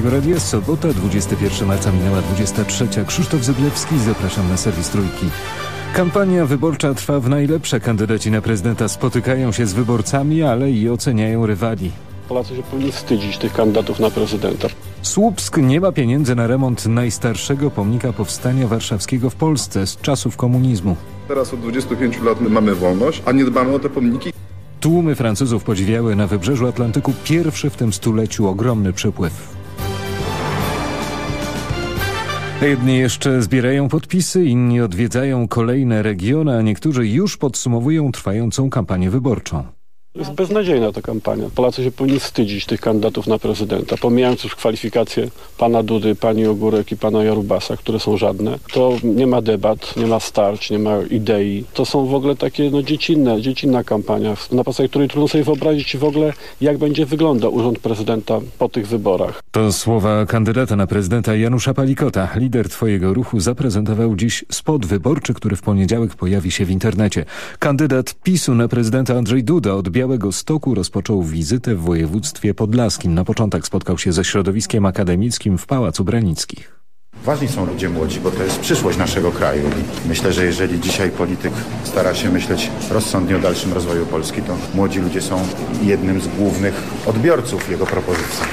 Polskiego Radia. Sobota, 21 marca minęła 23. Krzysztof Zyblewski, zapraszam na serwis Trójki. Kampania wyborcza trwa w najlepsze. Kandydaci na prezydenta spotykają się z wyborcami, ale i oceniają rywali. Polacy się powinni wstydzić tych kandydatów na prezydenta. Słupsk nie ma pieniędzy na remont najstarszego pomnika powstania warszawskiego w Polsce z czasów komunizmu. Teraz od 25 lat mamy wolność, a nie dbamy o te pomniki. Tłumy Francuzów podziwiały na wybrzeżu Atlantyku pierwszy w tym stuleciu ogromny przepływ. Jedni jeszcze zbierają podpisy, inni odwiedzają kolejne regiony, a niektórzy już podsumowują trwającą kampanię wyborczą. Jest beznadziejna ta kampania. Polacy się powinni wstydzić tych kandydatów na prezydenta. Pomijając już kwalifikacje pana Dudy, pani Ogórek i pana Jarubasa, które są żadne, to nie ma debat, nie ma starć, nie ma idei. To są w ogóle takie no, dziecinne, dziecinna kampania, na podstawie której trudno sobie wyobrazić w ogóle, jak będzie wyglądał urząd prezydenta po tych wyborach. To słowa kandydata na prezydenta Janusza Palikota. Lider Twojego ruchu zaprezentował dziś spot wyborczy, który w poniedziałek pojawi się w internecie. Kandydat PiSu na prezydenta Andrzej Duda odbiera Białego Stoku rozpoczął wizytę w województwie podlaskim. Na początek spotkał się ze środowiskiem akademickim w Pałacu Branickich. Ważni są ludzie młodzi, bo to jest przyszłość naszego kraju. I myślę, że jeżeli dzisiaj polityk stara się myśleć rozsądnie o dalszym rozwoju Polski, to młodzi ludzie są jednym z głównych odbiorców jego propozycji.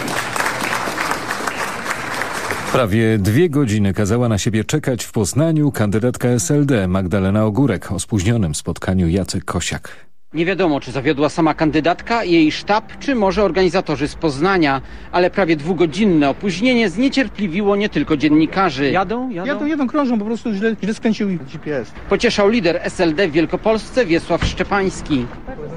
Prawie dwie godziny kazała na siebie czekać w Poznaniu kandydatka SLD Magdalena Ogórek. O spóźnionym spotkaniu Jacek Kosiak. Nie wiadomo, czy zawiodła sama kandydatka, jej sztab, czy może organizatorzy z Poznania, ale prawie dwugodzinne opóźnienie zniecierpliwiło nie tylko dziennikarzy. Jadą, jadą? Jadą, jadą, krążą, po prostu źle, źle skręcił GPS. Pocieszał lider SLD w Wielkopolsce Wiesław Szczepański.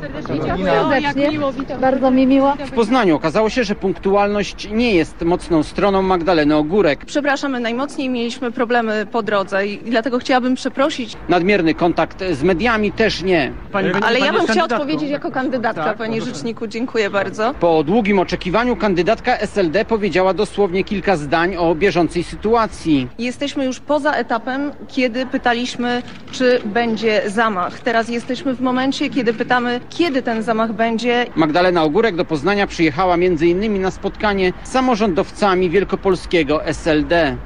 Serdecznie, bardzo mi miło. W Poznaniu okazało się, że punktualność nie jest mocną stroną Magdaleny Ogórek. Przepraszamy, najmocniej mieliśmy problemy po drodze i dlatego chciałabym przeprosić. Nadmierny kontakt z mediami też nie. Pani, ale ja bym chciała odpowiedzieć jako kandydatka, Tak, panie rzeczniku. Dziękuję bardzo. Po długim oczekiwaniu kandydatka SLD powiedziała dosłownie kilka zdań o bieżącej sytuacji. Jesteśmy już poza etapem, kiedy pytaliśmy, czy będzie zamach. Teraz jesteśmy w momencie, kiedy pytamy, kiedy ten zamach będzie. Magdalena Ogórek do Poznania przyjechała m.in. na spotkanie z samorządowcami wielkopolskiego SLD.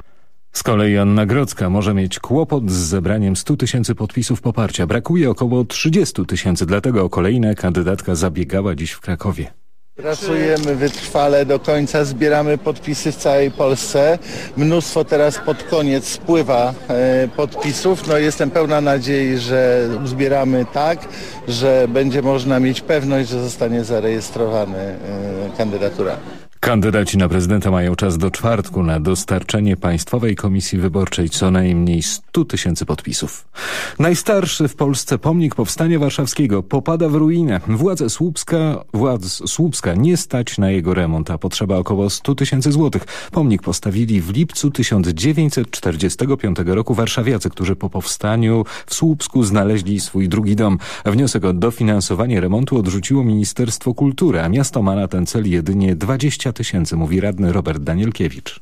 Z kolei Anna Grodzka może mieć kłopot z zebraniem 100 tysięcy podpisów poparcia. Brakuje około 30 tysięcy, dlatego o kolejne kandydatka zabiegała dziś w Krakowie. Pracujemy wytrwale do końca, zbieramy podpisy w całej Polsce. Mnóstwo teraz pod koniec spływa e, podpisów. No jestem pełna nadziei, że zbieramy tak, że będzie można mieć pewność, że zostanie zarejestrowany e, kandydatura. Kandydaci na prezydenta mają czas do czwartku na dostarczenie Państwowej Komisji Wyborczej co najmniej 100 tysięcy podpisów. Najstarszy w Polsce pomnik Powstania Warszawskiego popada w ruinę. Władze Słupska, władz Słupska nie stać na jego remont, a potrzeba około 100 tysięcy złotych. Pomnik postawili w lipcu 1945 roku warszawiacy, którzy po powstaniu w Słupsku znaleźli swój drugi dom. Wniosek o dofinansowanie remontu odrzuciło Ministerstwo Kultury, a miasto ma na ten cel jedynie 20 tysięcy, mówi radny Robert Danielkiewicz.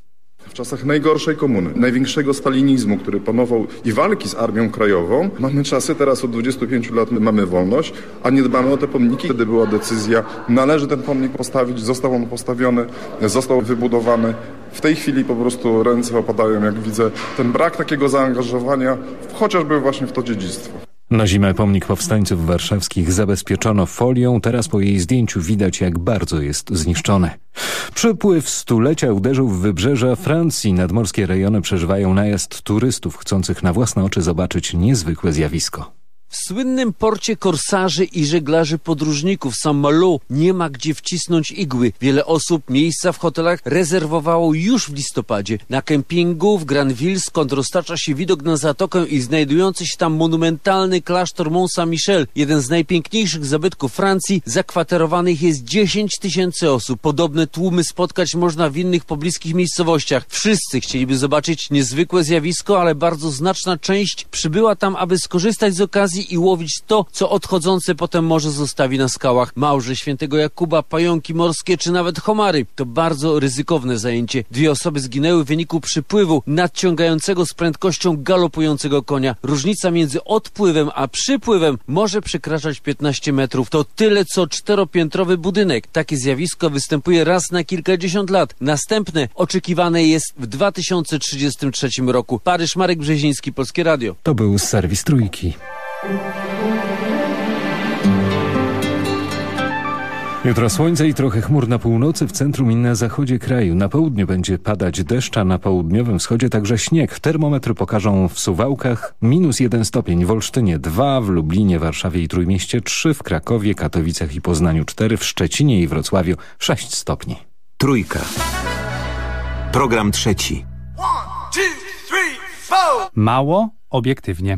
W czasach najgorszej komuny, największego stalinizmu, który panował i walki z Armią Krajową, mamy czasy, teraz od 25 lat mamy wolność, a nie dbamy o te pomniki. Wtedy była decyzja, należy ten pomnik postawić, został on postawiony, został wybudowany. W tej chwili po prostu ręce opadają, jak widzę, ten brak takiego zaangażowania, chociażby właśnie w to dziedzictwo. Na zimę pomnik powstańców warszawskich zabezpieczono folią, teraz po jej zdjęciu widać jak bardzo jest zniszczony. Przypływ stulecia uderzył w wybrzeża Francji. Nadmorskie rejony przeżywają najazd turystów chcących na własne oczy zobaczyć niezwykłe zjawisko. W słynnym porcie korsarzy i żeglarzy podróżników Saint-Malo nie ma gdzie wcisnąć igły. Wiele osób miejsca w hotelach rezerwowało już w listopadzie. Na kempingu w Granville, skąd roztacza się widok na zatokę i znajdujący się tam monumentalny klasztor Mont Saint-Michel, jeden z najpiękniejszych zabytków Francji, zakwaterowanych jest 10 tysięcy osób. Podobne tłumy spotkać można w innych pobliskich miejscowościach. Wszyscy chcieliby zobaczyć niezwykłe zjawisko, ale bardzo znaczna część przybyła tam, aby skorzystać z okazji i łowić to, co odchodzące potem morze zostawi na skałach. Małże świętego Jakuba, pająki morskie czy nawet homary. To bardzo ryzykowne zajęcie. Dwie osoby zginęły w wyniku przypływu nadciągającego z prędkością galopującego konia. Różnica między odpływem a przypływem może przekraczać 15 metrów. To tyle co czteropiętrowy budynek. Takie zjawisko występuje raz na kilkadziesiąt lat. Następne oczekiwane jest w 2033 roku. Paryż, Marek Brzeziński, Polskie Radio. To był serwis Trójki. Jutro słońce i trochę chmur na północy, w centrum i na zachodzie kraju. Na południu będzie padać deszcz, a na południowym wschodzie także śnieg. Termometry pokażą w Suwałkach minus jeden stopień, w Olsztynie 2, w Lublinie, Warszawie i Trójmieście 3, w Krakowie, Katowicach i Poznaniu 4, w Szczecinie i Wrocławiu 6 stopni. Trójka. Program trzeci. Mało obiektywnie.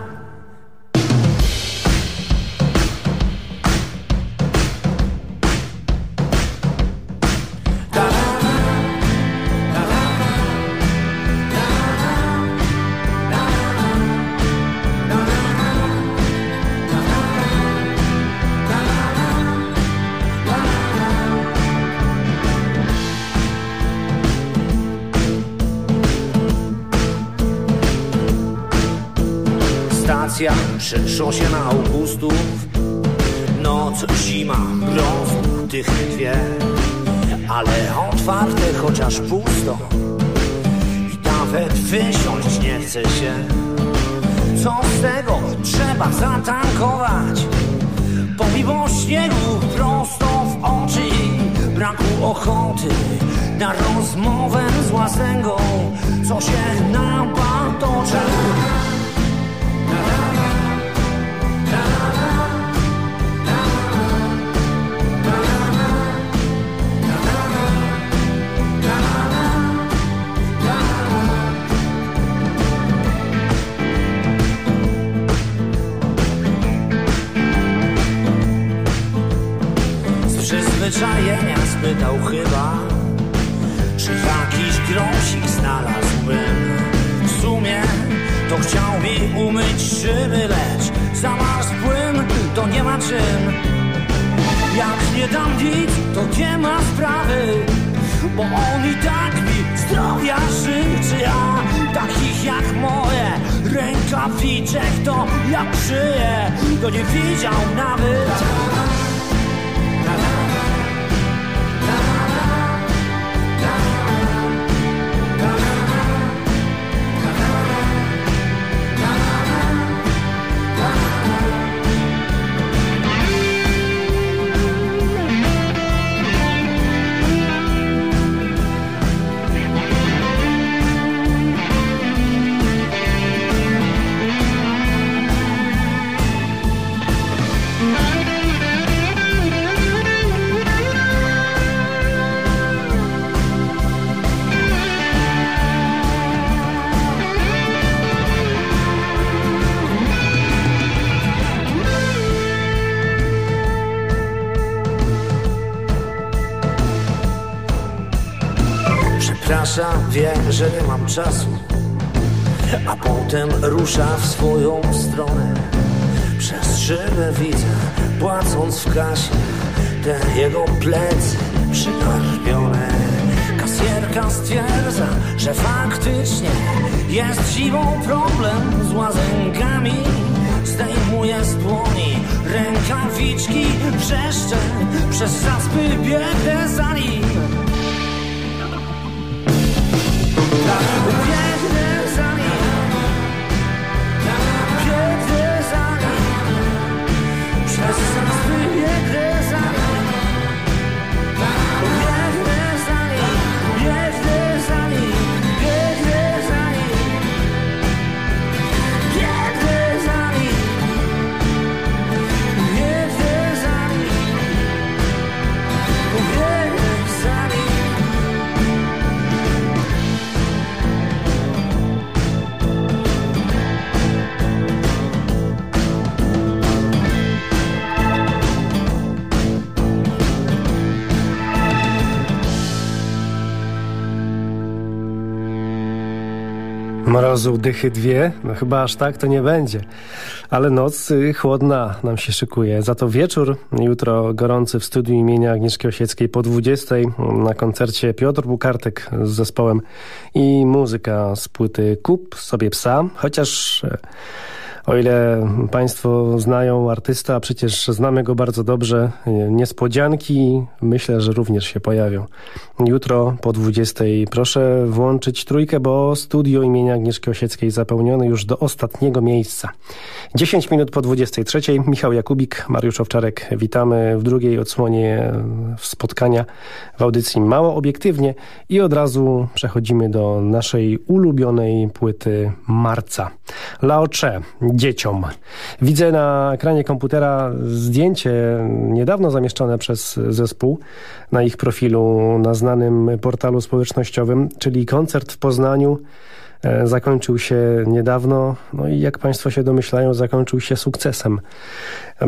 Się na Augustów Noc, zima, mroz, tych dwie. Ale otwarte chociaż pusto. I nawet wysiąść nie chce się. Co z tego? Trzeba zatankować. Pomimo śniegu prosto w oczy braku ochoty Na rozmowę z łasęgą Co się nam patoczy spytał chyba Czy jakiś grosik znalazłbym. W sumie to chciał mi umyć szyby Lecz zamarzł płyn, to nie ma czym. Jak nie dam nic, to nie ma sprawy Bo on i tak mi zdrowia życzy A takich jak moje rękawiczek To jak żyje, to nie widział nawet wie, że nie mam czasu. A potem rusza w swoją stronę. Przez szybę widzę, płacąc w kasie. Te jego plecy przykarbione Kasjerka stwierdza, że faktycznie Jest siłą problem z łazęgami Zdejmuje z dłoni rękawiczki Wrzeszczę, przez zaspy biegnę za nim Mrozu dychy dwie? No chyba aż tak to nie będzie. Ale noc chłodna nam się szykuje. Za to wieczór, jutro gorący w studiu imienia Agnieszki Osieckiej po 20 na koncercie Piotr Bukartek z zespołem i muzyka z płyty Kup sobie psa. Chociaż e, o ile Państwo znają artysta, a przecież znamy go bardzo dobrze, niespodzianki myślę, że również się pojawią. Jutro po 20 proszę włączyć trójkę, bo studio imienia Agnieszki Osieckiej zapełnione już do ostatniego miejsca. 10 minut po 23. Michał Jakubik, Mariusz Owczarek. Witamy w drugiej odsłonie spotkania w audycji Mało Obiektywnie i od razu przechodzimy do naszej ulubionej płyty Marca. Laocze dzieciom. Widzę na ekranie komputera zdjęcie niedawno zamieszczone przez zespół na ich profilu na znanym portalu społecznościowym, czyli koncert w Poznaniu e, zakończył się niedawno, no i jak Państwo się domyślają, zakończył się sukcesem,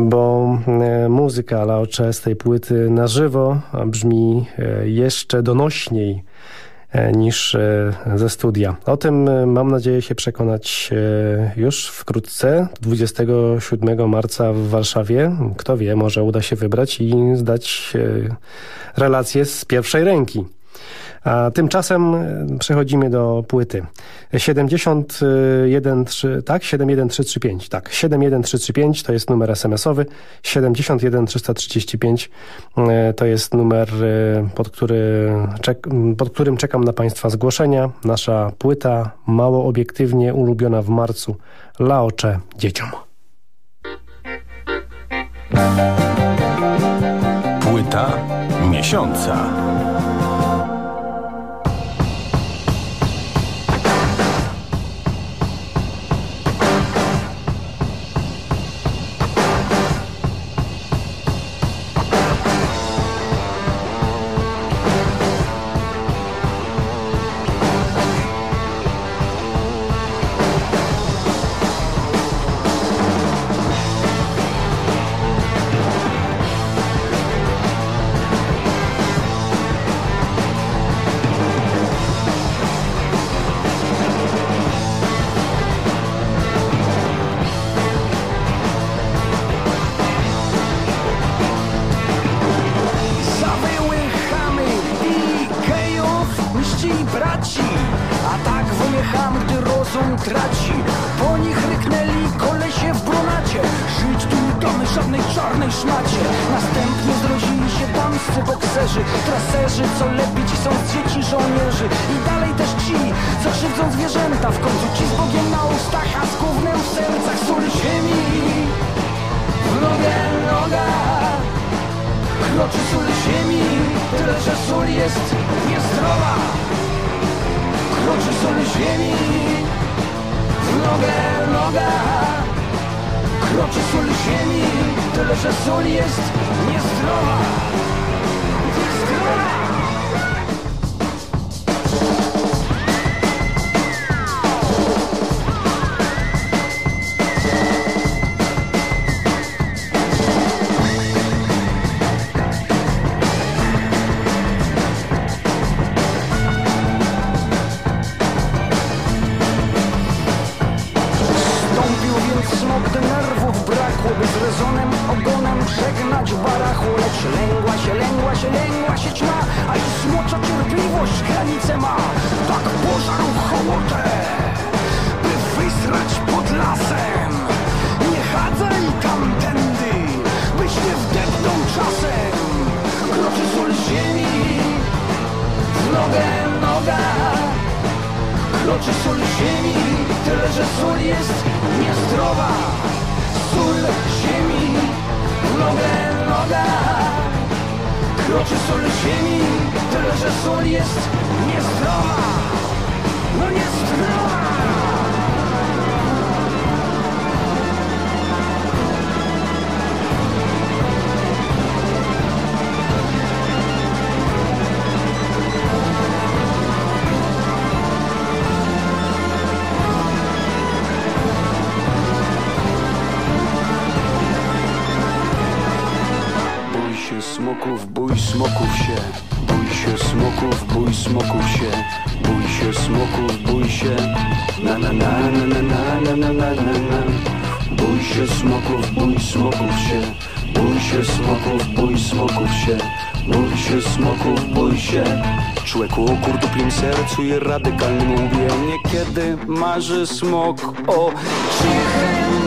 bo e, muzyka Laocze z tej płyty na żywo brzmi e, jeszcze donośniej niż e, ze studia. O tym e, mam nadzieję się przekonać już wkrótce, 27 marca w Warszawie. Kto wie, może uda się wybrać i zdać relację z pierwszej ręki. A tymczasem e, przechodzimy do płyty. 71335, tak? 71335, tak. 71335 to jest numer SMS-owy. 71335 e, to jest numer, e, pod, który, pod którym czekam na Państwa zgłoszenia. Nasza płyta, mało obiektywnie ulubiona w marcu. Laocze dzieciom. Płyta miesiąca. W końcu ci z Bogiem na ustach, a z gównem w sercach Sól ziemi w nogę noga Kroczy sól ziemi, tyle że sól jest niezdrowa. Kroczy sól ziemi w nogę noga Kroczy sól ziemi, tyle że sól jest niezdrowa. Niezdrowa. Miłość granice ma, tak pożarów hołotę By wysrać pod lasem. Nie chadzaj tamtędy, byś nie wdepnął czasem. Kroczy sól ziemi, w nogę noga. Kroczy sól ziemi, tyle że sól jest niezdrowa. Sól ziemi, w nogę noga kroczy sol ziemi Tyle, że sol jest niezdrowa. No niezdrowa! Smoków, bój się. Na na na na na na na na na na na. Bój się smoków, bój smoków się. Bój się smoków, bój smoków się. Bój się smoków, bój się. Człeku o kurtuplim sercu i radykalnym łbie Niekiedy marzy smok o cichym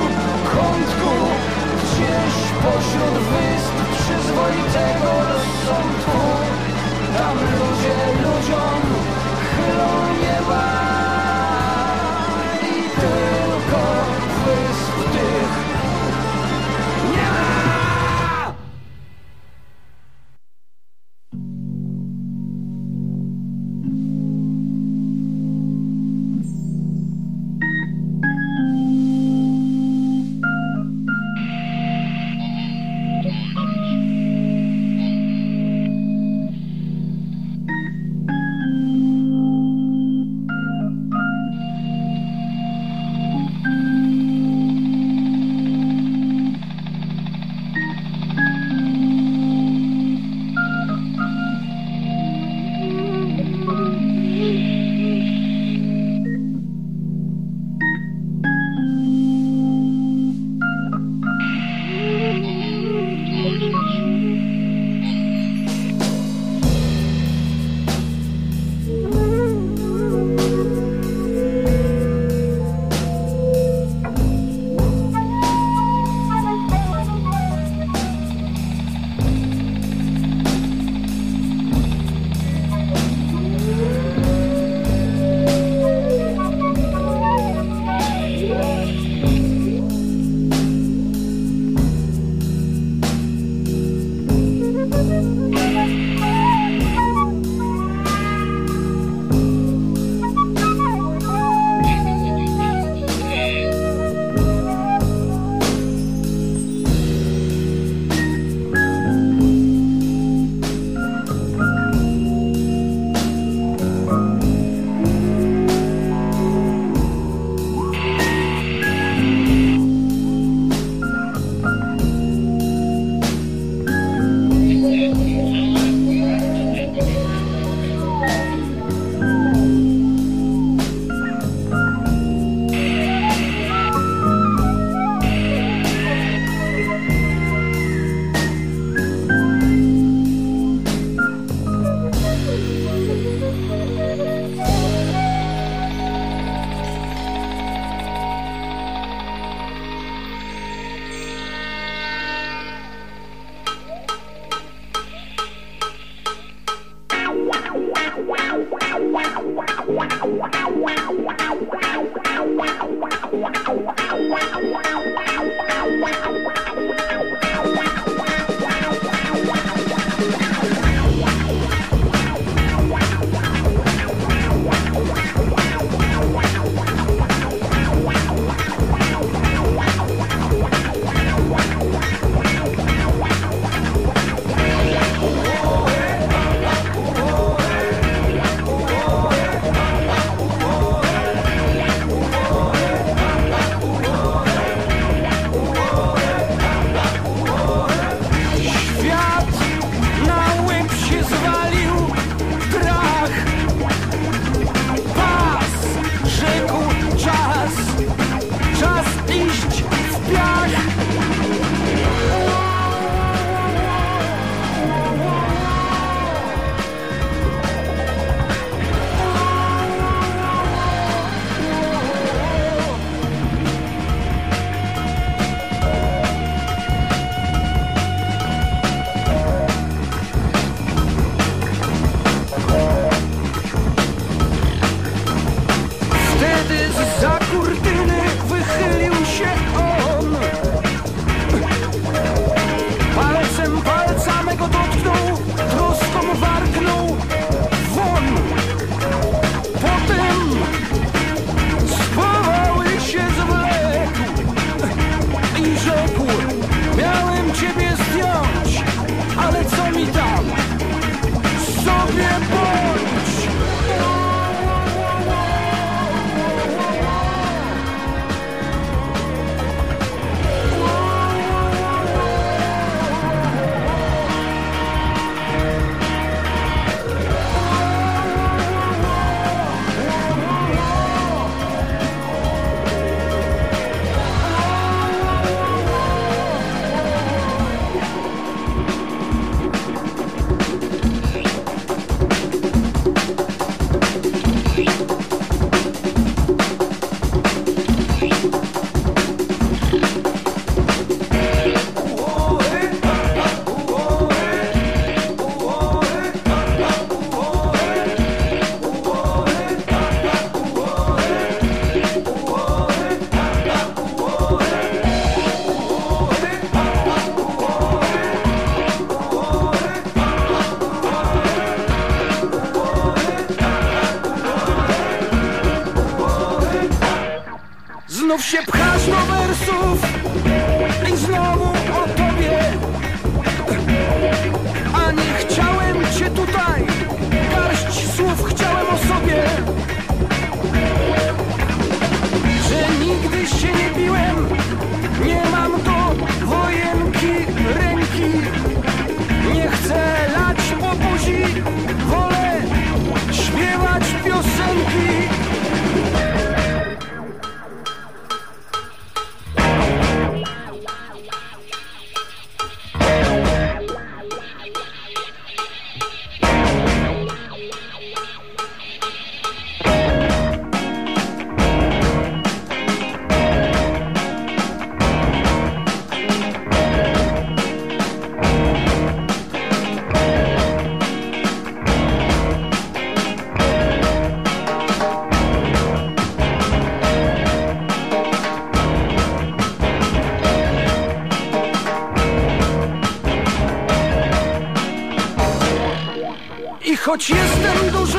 choć jestem duży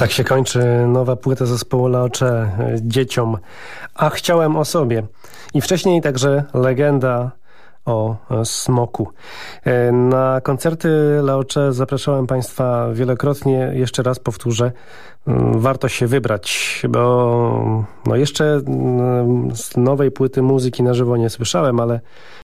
Tak się kończy nowa płyta zespołu Laocze dzieciom. A chciałem o sobie. I wcześniej także legenda o smoku. E, Na koncerty Laocze zapraszałem Państwa wielokrotnie. Jeszcze raz powtórzę, mm, warto się wybrać, bo no jeszcze mm, z nowej płyty muzyki na żywo nie słyszałem, ale